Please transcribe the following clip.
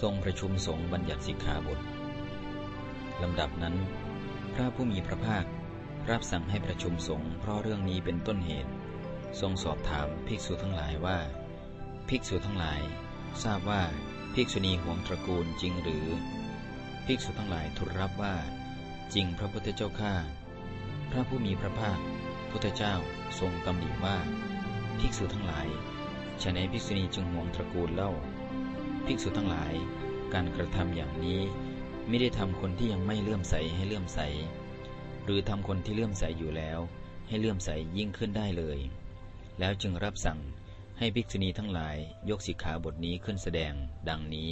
ทรงประชุมสงฆ์บัญญัติสิกขาบทลำดับนั้น พระผู้มีพระภาครับสั่งให้ประชุมสงฆ์เพราะเรื่องนี้เป็นต้นเหตุ ทรงสอบถามภิกษุทั้งหลายว่า ภิกษุทั้งหลาย ทราบว่าภิกษุณีห่วงตระกูลจริงหรือ ภิกษุทั้งหลายทูลรับว่า จริงพระพุทธเจ้าข้าพระผู้มีพระภาค พุทธเจ้าทรงตำหนิว่า ภิกษุทั้งหลายฉะนั้นภิกษุณีจึงห่วงตระกูลเล่า ภิกษุทั้งหลาย การกระทำอย่างนี้ไม่ได้ทำคนที่ยังไม่เลื่อมใสให้เลื่อมใส หรือทำคนที่เลื่อมใสอยู่แล้ว ให้เลื่อมใสยิ่งขึ้นได้เลย แล้วจึงรับสั่งให้ภิกษุณีทั้งหลายยกสิกขาบทนี้ขึ้นแสดงดังนี้